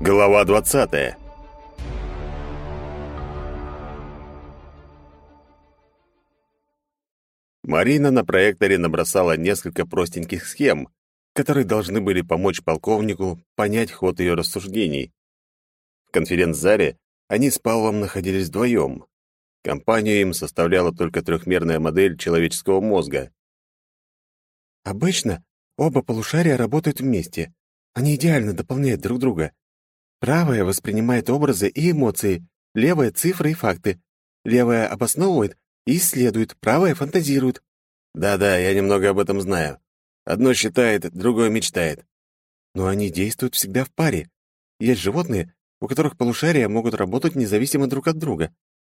Глава 20. Марина на проекторе набросала несколько простеньких схем, которые должны были помочь полковнику понять ход ее рассуждений. В конференц-зале они с Павлом находились вдвоем. Компанию им составляла только трехмерная модель человеческого мозга. Обычно оба полушария работают вместе. Они идеально дополняют друг друга. Правое воспринимает образы и эмоции, левое — цифры и факты. Левое обосновывает и исследует, правое фантазирует. Да-да, я немного об этом знаю. Одно считает, другое мечтает. Но они действуют всегда в паре. Есть животные, у которых полушария могут работать независимо друг от друга.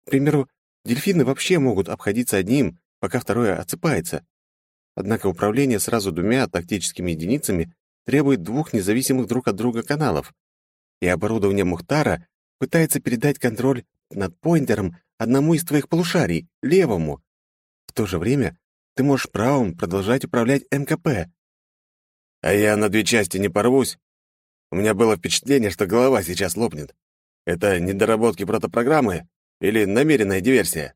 К примеру, дельфины вообще могут обходиться одним, пока второе отсыпается. Однако управление сразу двумя тактическими единицами требует двух независимых друг от друга каналов и оборудование Мухтара пытается передать контроль над поинтером одному из твоих полушарий, левому. В то же время ты можешь правым продолжать управлять МКП. А я на две части не порвусь. У меня было впечатление, что голова сейчас лопнет. Это недоработки протопрограммы или намеренная диверсия?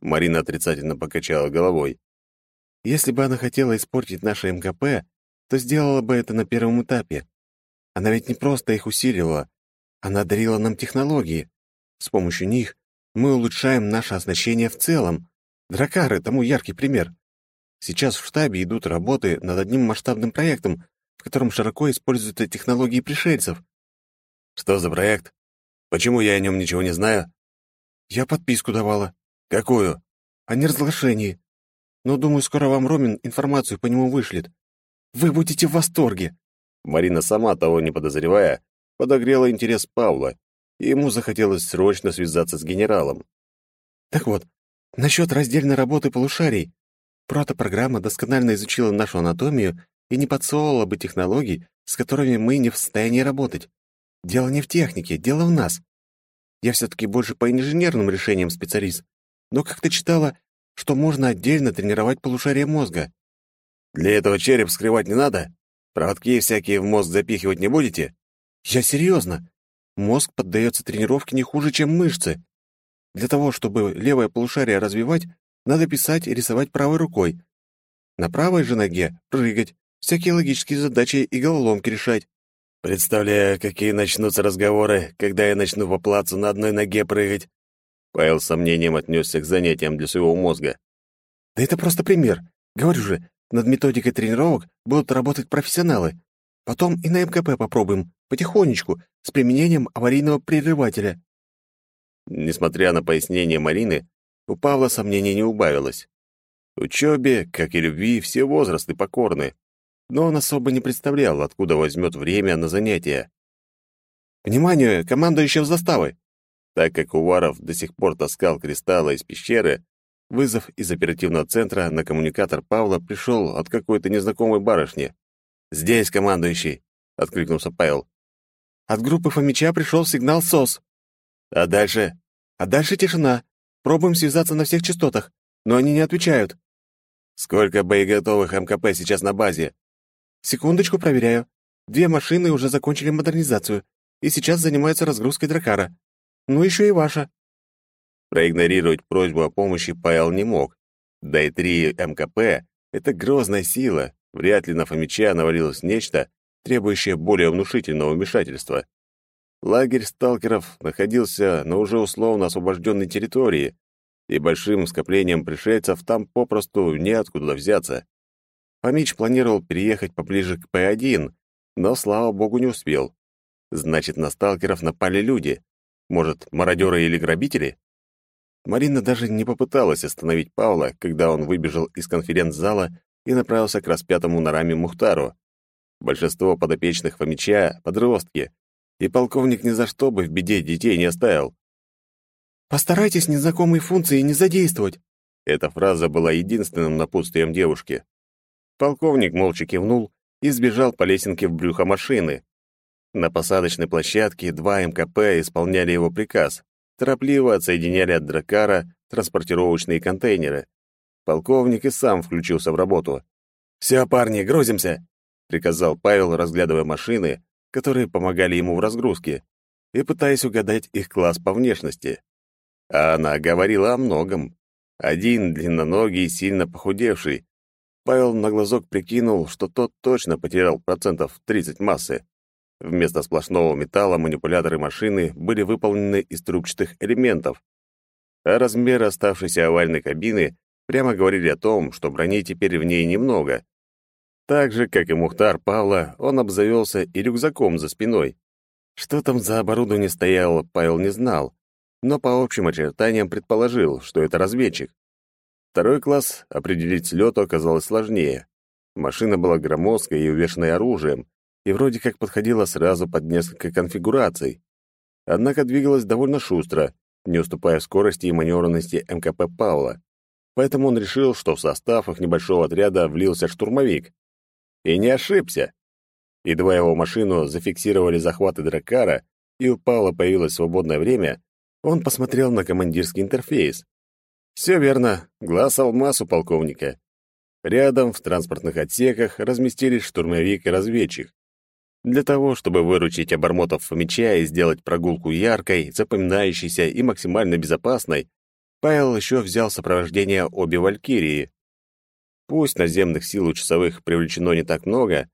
Марина отрицательно покачала головой. Если бы она хотела испортить наше МКП, то сделала бы это на первом этапе. Она ведь не просто их усиливала, она дарила нам технологии. С помощью них мы улучшаем наше оснащение в целом. Дракары — тому яркий пример. Сейчас в штабе идут работы над одним масштабным проектом, в котором широко используются технологии пришельцев. Что за проект? Почему я о нем ничего не знаю? Я подписку давала. Какую? О неразглашении. Но, думаю, скоро вам Ромин информацию по нему вышлет. Вы будете в восторге. Марина, сама того не подозревая, подогрела интерес Павла, и ему захотелось срочно связаться с генералом. Так вот, насчет раздельной работы полушарий. Протопрограмма досконально изучила нашу анатомию и не подсовывала бы технологий, с которыми мы не в состоянии работать. Дело не в технике, дело в нас. Я все-таки больше по инженерным решениям специалист, но как-то читала, что можно отдельно тренировать полушария мозга. Для этого череп скрывать не надо? Проводки всякие в мозг запихивать не будете? Я серьезно. Мозг поддается тренировке не хуже, чем мышцы. Для того, чтобы левое полушарие развивать, надо писать и рисовать правой рукой. На правой же ноге прыгать, всякие логические задачи и головоломки решать. Представляю, какие начнутся разговоры, когда я начну по плацу на одной ноге прыгать. Павел с сомнением отнесся к занятиям для своего мозга. Да это просто пример. Говорю же, над методикой тренировок будут работать профессионалы. Потом и на МКП попробуем, потихонечку, с применением аварийного прерывателя». Несмотря на пояснение Марины, у Павла сомнений не убавилось. Учебе, как и любви, все возрасты покорны, но он особо не представлял, откуда возьмет время на занятия. «Внимание, командующего заставы!» Так как Уваров до сих пор таскал кристаллы из пещеры, Вызов из оперативного центра на коммуникатор Павла пришел от какой-то незнакомой барышни. «Здесь, командующий!» — откликнулся Павел. «От группы Фомича пришел сигнал СОС». «А дальше?» «А дальше тишина. Пробуем связаться на всех частотах, но они не отвечают». «Сколько боеготовых МКП сейчас на базе?» «Секундочку, проверяю. Две машины уже закончили модернизацию и сейчас занимаются разгрузкой дракара. Ну, еще и ваша». Проигнорировать просьбу о помощи Павел не мог. Да и три МКП — это грозная сила. Вряд ли на Фомича навалилось нечто, требующее более внушительного вмешательства. Лагерь сталкеров находился на уже условно освобожденной территории, и большим скоплением пришельцев там попросту неоткуда взяться. Фомич планировал переехать поближе к П-1, но, слава богу, не успел. Значит, на сталкеров напали люди. Может, мародеры или грабители? Марина даже не попыталась остановить Павла, когда он выбежал из конференц-зала и направился к распятому на раме Мухтару. Большинство подопечных Фомича — подростки, и полковник ни за что бы в беде детей не оставил. «Постарайтесь незнакомые функции не задействовать». Эта фраза была единственным напутствием девушки. Полковник молча кивнул и сбежал по лесенке в брюхо машины. На посадочной площадке два МКП исполняли его приказ, торопливо отсоединяли от дракара транспортировочные контейнеры. Полковник и сам включился в работу. «Все, парни, грузимся!» — приказал Павел, разглядывая машины, которые помогали ему в разгрузке, и пытаясь угадать их класс по внешности. А она говорила о многом. Один длинноногий, сильно похудевший. Павел на глазок прикинул, что тот точно потерял процентов 30 массы. Вместо сплошного металла манипуляторы машины были выполнены из трубчатых элементов. А размеры оставшейся овальной кабины прямо говорили о том, что брони теперь в ней немного. Так же, как и Мухтар Павла, он обзавелся и рюкзаком за спиной. Что там за оборудование стояло, Павел не знал, но по общим очертаниям предположил, что это разведчик. Второй класс определить слету оказалось сложнее. Машина была громоздкой и увешанной оружием, и вроде как подходила сразу под несколько конфигураций. Однако двигалась довольно шустро, не уступая скорости и маневренности МКП Паула. Поэтому он решил, что в состав их небольшого отряда влился штурмовик. И не ошибся. Едва его машину зафиксировали захваты Дракара, и у Паула появилось свободное время, он посмотрел на командирский интерфейс. Все верно, глаз алмаз у полковника. Рядом в транспортных отсеках разместились штурмовик и разведчик. Для того, чтобы выручить обормотов Фомича и сделать прогулку яркой, запоминающейся и максимально безопасной, Павел еще взял сопровождение обе Валькирии. Пусть наземных сил у часовых привлечено не так много,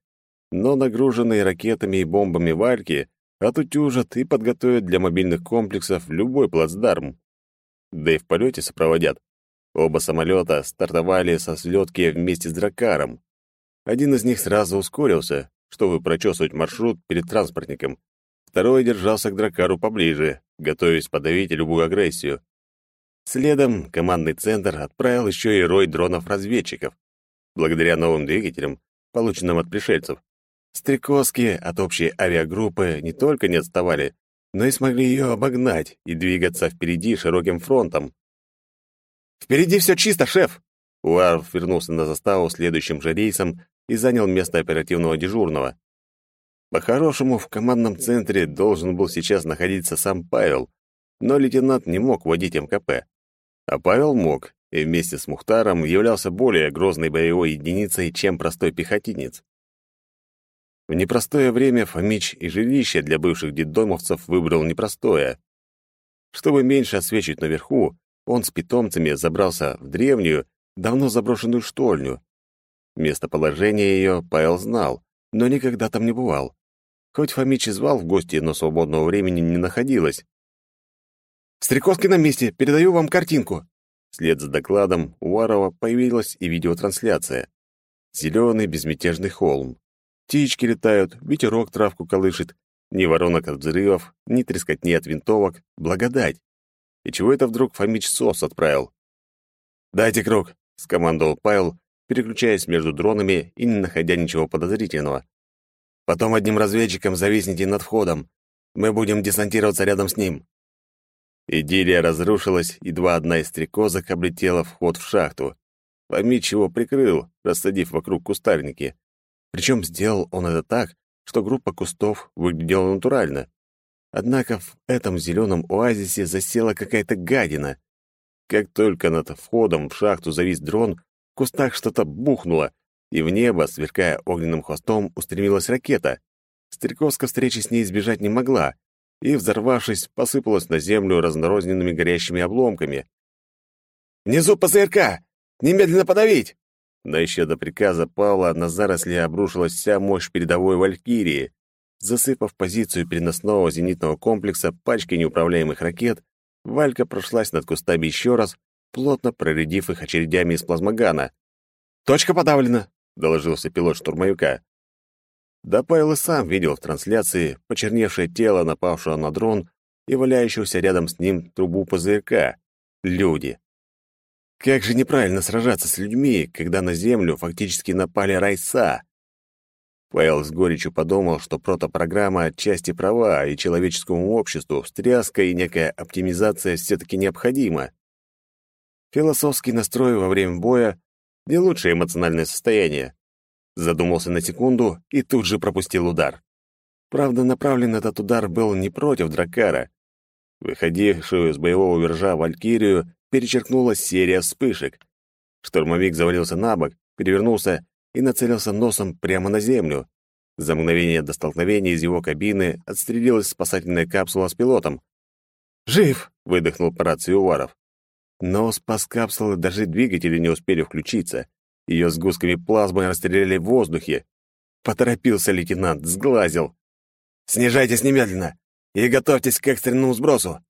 но нагруженные ракетами и бомбами Вальки отутюжат и подготовят для мобильных комплексов любой плацдарм. Да и в полете сопроводят. Оба самолета стартовали со слетки вместе с Дракаром. Один из них сразу ускорился, чтобы прочесывать маршрут перед транспортником. Второй держался к дракару поближе, готовясь подавить любую агрессию. Следом командный центр отправил еще и рой дронов-разведчиков. Благодаря новым двигателям, полученным от пришельцев, стрекозки от общей авиагруппы не только не отставали, но и смогли ее обогнать и двигаться впереди широким фронтом. «Впереди все чисто, шеф!» Уарф вернулся на заставу следующим же рейсом и занял место оперативного дежурного. По-хорошему, в командном центре должен был сейчас находиться сам Павел, но лейтенант не мог водить МКП. А Павел мог, и вместе с Мухтаром являлся более грозной боевой единицей, чем простой пехотинец. В непростое время Фомич и жилище для бывших детдомовцев выбрал непростое. Чтобы меньше освечивать наверху, он с питомцами забрался в древнюю, давно заброшенную штольню, Местоположение ее Павел знал, но никогда там не бывал. Хоть Фомич и звал в гости, но свободного времени не находилось. «Стрекозки на месте! Передаю вам картинку!» Вслед за докладом у Варова появилась и видеотрансляция. Зеленый безмятежный холм. Птички летают, ветерок травку колышет. Ни воронок от взрывов, ни трескотни от винтовок. Благодать! И чего это вдруг Фомич СОС отправил? «Дайте круг!» — скомандовал Павел, переключаясь между дронами и не находя ничего подозрительного. Потом одним разведчиком зависните над входом. Мы будем десантироваться рядом с ним. Идиллия разрушилась, едва одна из стрекозок облетела вход в шахту. Фомич его прикрыл, рассадив вокруг кустарники. Причем сделал он это так, что группа кустов выглядела натурально. Однако в этом зеленом оазисе засела какая-то гадина. Как только над входом в шахту завис дрон, в кустах что-то бухнуло, и в небо, сверкая огненным хвостом, устремилась ракета. Стрелковска встречи с ней избежать не могла, и, взорвавшись, посыпалась на землю разнорозненными горящими обломками. «Внизу ПЗРК! Немедленно подавить!» Да еще до приказа Павла на заросли обрушилась вся мощь передовой «Валькирии». Засыпав позицию переносного зенитного комплекса пачкой неуправляемых ракет, Валька прошлась над кустами еще раз, плотно проредив их очередями из плазмогана. «Точка подавлена!» — доложился пилот штурмовика. Да Павел и сам видел в трансляции почерневшее тело напавшего на дрон и валяющегося рядом с ним трубу ПЗРК. Люди. Как же неправильно сражаться с людьми, когда на Землю фактически напали райса. Павел с горечью подумал, что протопрограмма отчасти права, и человеческому обществу встряска и некая оптимизация все-таки необходима. Философский настрой во время боя — не лучшее эмоциональное состояние. Задумался на секунду и тут же пропустил удар. Правда, направлен этот удар был не против Дракара. Выходившую с боевого вержа Валькирию перечеркнула серия вспышек. Штурмовик завалился на бок, перевернулся и нацелился носом прямо на землю. За мгновение до столкновения из его кабины отстрелилась спасательная капсула с пилотом. «Жив!» — выдохнул по рации Уваров. Но спас капсулы даже двигатели не успели включиться. Ее сгустками плазмы расстреляли в воздухе. Поторопился лейтенант, сглазил. «Снижайтесь немедленно и готовьтесь к экстренному сбросу!»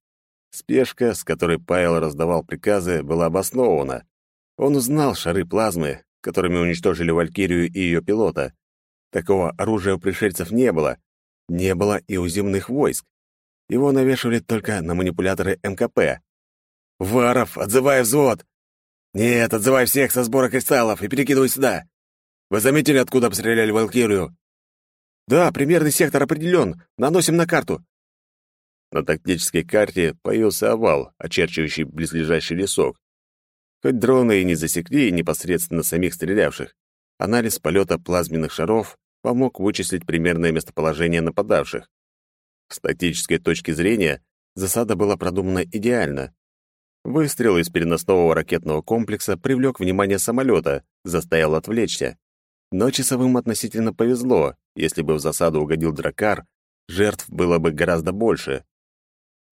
Спешка, с которой Павел раздавал приказы, была обоснована. Он узнал шары плазмы, которыми уничтожили Валькирию и ее пилота. Такого оружия у пришельцев не было. Не было и у земных войск. Его навешивали только на манипуляторы МКП. «Варов, отзывай взвод!» «Нет, отзывай всех со сбора кристаллов и перекидывай сюда! Вы заметили, откуда обстреляли Валкирию?» «Да, примерный сектор определен. Наносим на карту». На тактической карте появился овал, очерчивающий близлежащий лесок. Хоть дроны и не засекли непосредственно самих стрелявших, анализ полета плазменных шаров помог вычислить примерное местоположение нападавших. С тактической точки зрения засада была продумана идеально. Выстрел из переносного ракетного комплекса привлек внимание самолета, заставил отвлечься. Но часовым относительно повезло. Если бы в засаду угодил дракар, жертв было бы гораздо больше.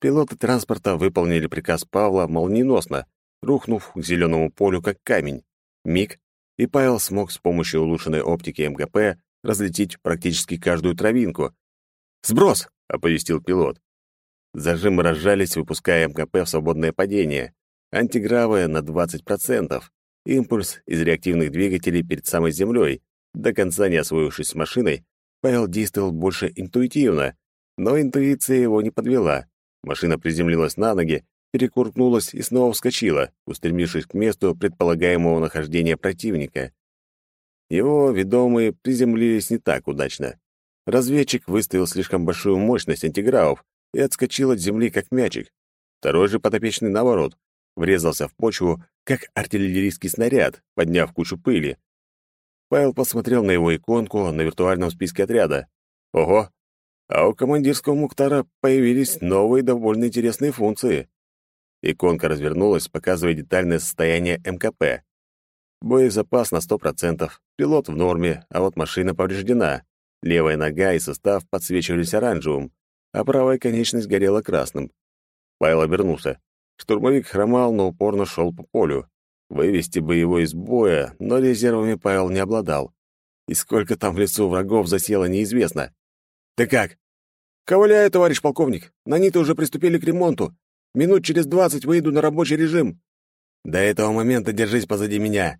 Пилоты транспорта выполнили приказ Павла молниеносно, рухнув к зеленому полю как камень. Миг, и Павел смог с помощью улучшенной оптики МГП разлететь практически каждую травинку. «Сброс!» — оповестил пилот. Зажимы разжались, выпуская МКП в свободное падение. Антигравы на 20%. Импульс из реактивных двигателей перед самой землей. До конца не освоившись с машиной, Павел действовал больше интуитивно, но интуиция его не подвела. Машина приземлилась на ноги, перекуркнулась и снова вскочила, устремившись к месту предполагаемого нахождения противника. Его ведомые приземлились не так удачно. Разведчик выставил слишком большую мощность антигравов, и отскочил от земли, как мячик. Второй же подопечный, наоборот, врезался в почву, как артиллерийский снаряд, подняв кучу пыли. Павел посмотрел на его иконку на виртуальном списке отряда. Ого! А у командирского Мухтара появились новые довольно интересные функции. Иконка развернулась, показывая детальное состояние МКП. Боезапас на 100%, пилот в норме, а вот машина повреждена. Левая нога и состав подсвечивались оранжевым, а правая конечность горела красным. Павел обернулся. Штурмовик хромал, но упорно шел по полю. Вывести бы его из боя, но резервами Павел не обладал. И сколько там в лесу врагов засело, неизвестно. «Ты как?» «Ковыляю, товарищ полковник. Наниты уже приступили к ремонту. Минут через двадцать выйду на рабочий режим. До этого момента держись позади меня».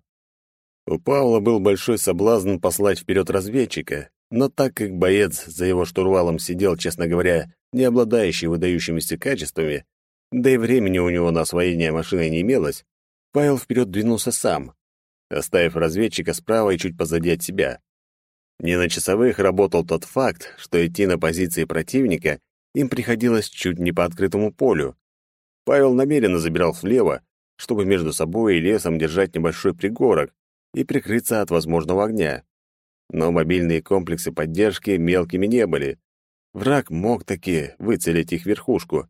У Павла был большой соблазн послать вперед разведчика, но так как боец за его штурвалом сидел, честно говоря, не обладающий выдающимися качествами, да и времени у него на освоение машины не имелось, Павел вперед двинулся сам, оставив разведчика справа и чуть позади от себя. Не на часовых работал тот факт, что идти на позиции противника им приходилось чуть не по открытому полю. Павел намеренно забирал влево, чтобы между собой и лесом держать небольшой пригорок и прикрыться от возможного огня но мобильные комплексы поддержки мелкими не были. Враг мог таки выцелить их верхушку.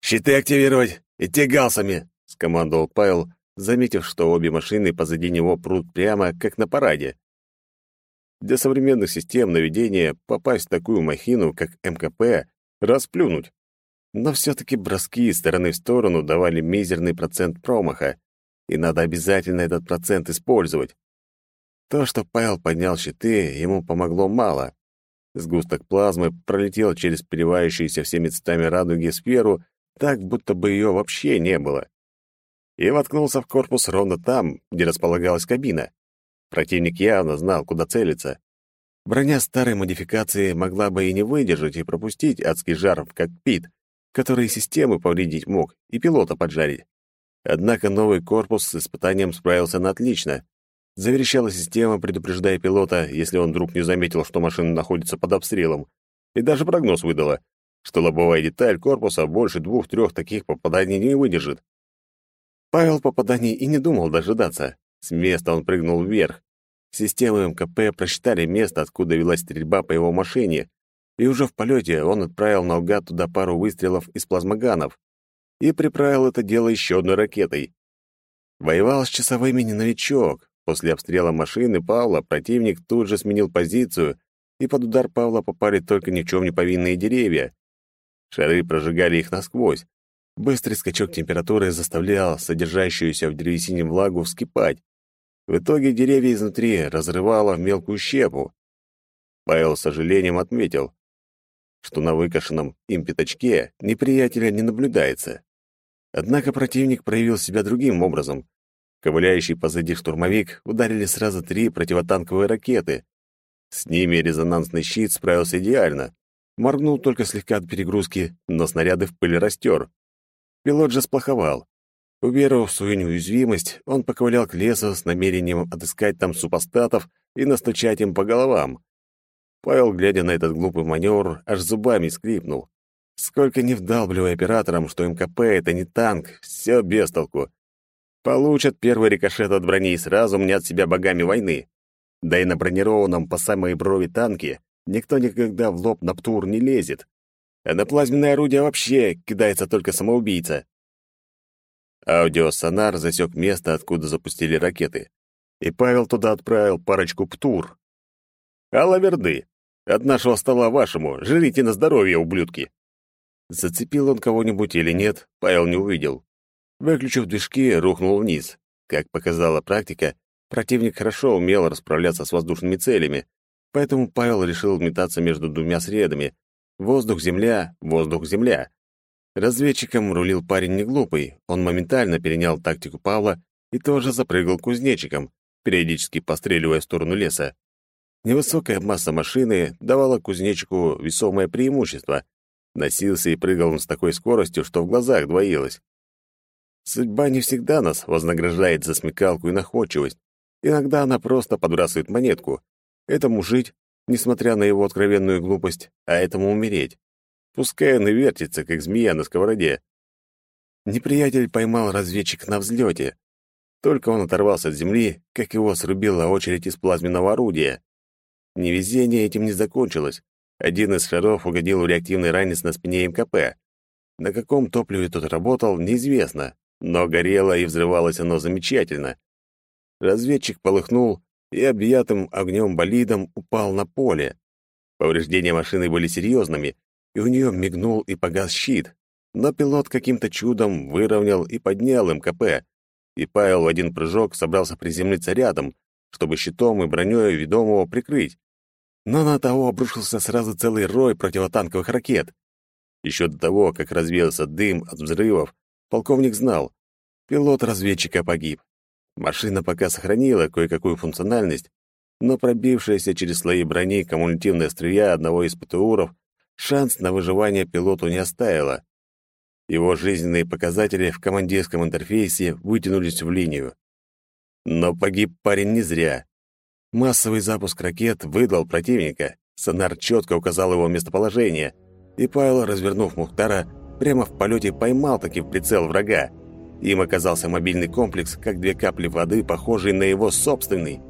«Щиты активировать! Идти галсами!» — скомандовал Павел, заметив, что обе машины позади него прут прямо, как на параде. Для современных систем наведения попасть в такую махину, как МКП, расплюнуть. Но все-таки броски из стороны в сторону давали мизерный процент промаха, и надо обязательно этот процент использовать. То, что Павел поднял щиты, ему помогло мало. Сгусток плазмы пролетел через переливающуюся всеми цветами радуги сферу, так, будто бы ее вообще не было. И воткнулся в корпус ровно там, где располагалась кабина. Противник явно знал, куда целиться. Броня старой модификации могла бы и не выдержать и пропустить адский жар в кокпит, который системы повредить мог и пилота поджарить. Однако новый корпус с испытанием справился на отлично. Заверещала система, предупреждая пилота, если он вдруг не заметил, что машина находится под обстрелом. И даже прогноз выдала, что лобовая деталь корпуса больше двух-трех таких попаданий не выдержит. Павел попаданий и не думал дожидаться. С места он прыгнул вверх. Системы МКП просчитали место, откуда велась стрельба по его машине. и уже в полете он отправил наугад туда пару выстрелов из плазмоганов и приправил это дело еще одной ракетой. Воевал с часовыми не новичок. После обстрела машины Павла противник тут же сменил позицию, и под удар Павла попали только ни в чем не повинные деревья. Шары прожигали их насквозь. Быстрый скачок температуры заставлял содержащуюся в древесине влагу вскипать. В итоге деревья изнутри разрывало в мелкую щепу. Павел с сожалением отметил, что на выкошенном им пятачке неприятеля не наблюдается. Однако противник проявил себя другим образом. Ковыляющий позади штурмовик ударили сразу три противотанковые ракеты. С ними резонансный щит справился идеально. Моргнул только слегка от перегрузки, но снаряды в пыль растер. Пилот же сплоховал. Уверовав в свою неуязвимость, он поковылял к лесу с намерением отыскать там супостатов и настучать им по головам. Павел, глядя на этот глупый маневр, аж зубами скрипнул. Сколько не вдалбливай операторам, что МКП — это не танк, все без толку. Получат первый рикошет от брони и сразу мнят себя богами войны. Да и на бронированном по самой брови танке никто никогда в лоб на птур не лезет. А на плазменное орудие вообще кидается только самоубийца. Аудиосонар засек место, откуда запустили ракеты. И Павел туда отправил парочку птур. Алла Верды, от нашего стола вашему, жрите на здоровье, ублюдки. Зацепил он кого-нибудь или нет, Павел не увидел. Выключив движки, рухнул вниз. Как показала практика, противник хорошо умел расправляться с воздушными целями, поэтому Павел решил метаться между двумя средами. Воздух-земля, воздух-земля. Разведчиком рулил парень не глупый, он моментально перенял тактику Павла и тоже запрыгал кузнечиком, периодически постреливая в сторону леса. Невысокая масса машины давала кузнечику весомое преимущество. Носился и прыгал он с такой скоростью, что в глазах двоилось. Судьба не всегда нас вознаграждает за смекалку и находчивость. Иногда она просто подбрасывает монетку. Этому жить, несмотря на его откровенную глупость, а этому умереть. Пускай он и вертится, как змея на сковороде. Неприятель поймал разведчик на взлете. Только он оторвался от земли, как его срубила очередь из плазменного орудия. Невезение этим не закончилось. Один из шаров угодил в реактивный ранец на спине МКП. На каком топливе тот работал, неизвестно, но горело и взрывалось оно замечательно. Разведчик полыхнул и объятым огнем болидом упал на поле. Повреждения машины были серьезными, и у нее мигнул и погас щит. Но пилот каким-то чудом выровнял и поднял МКП, и Павел в один прыжок собрался приземлиться рядом, чтобы щитом и броней ведомого прикрыть но на того обрушился сразу целый рой противотанковых ракет. Еще до того, как развеялся дым от взрывов, полковник знал, пилот разведчика погиб. Машина пока сохранила кое-какую функциональность, но пробившаяся через слои брони кумулятивная струя одного из ПТУров шанс на выживание пилоту не оставила. Его жизненные показатели в командирском интерфейсе вытянулись в линию. Но погиб парень не зря. Массовый запуск ракет выдал противника. Сонар четко указал его местоположение, и Павел, развернув Мухтара, прямо в полете поймал таки в прицел врага. Им оказался мобильный комплекс, как две капли воды, похожий на его собственный.